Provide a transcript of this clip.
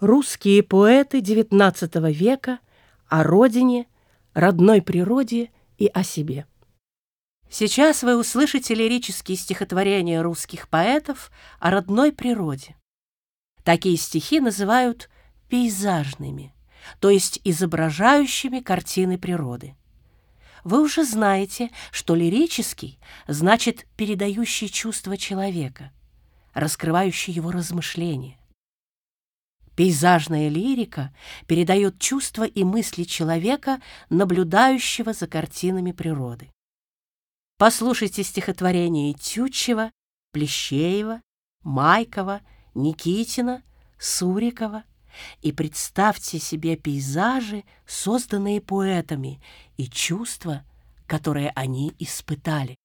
Русские поэты XIX века о родине, родной природе и о себе. Сейчас вы услышите лирические стихотворения русских поэтов о родной природе. Такие стихи называют пейзажными, то есть изображающими картины природы. Вы уже знаете, что лирический значит передающий чувства человека, раскрывающий его размышления. Пейзажная лирика передает чувства и мысли человека, наблюдающего за картинами природы. Послушайте стихотворения Тютчева, Плещеева, Майкова, Никитина, Сурикова и представьте себе пейзажи, созданные поэтами, и чувства, которые они испытали.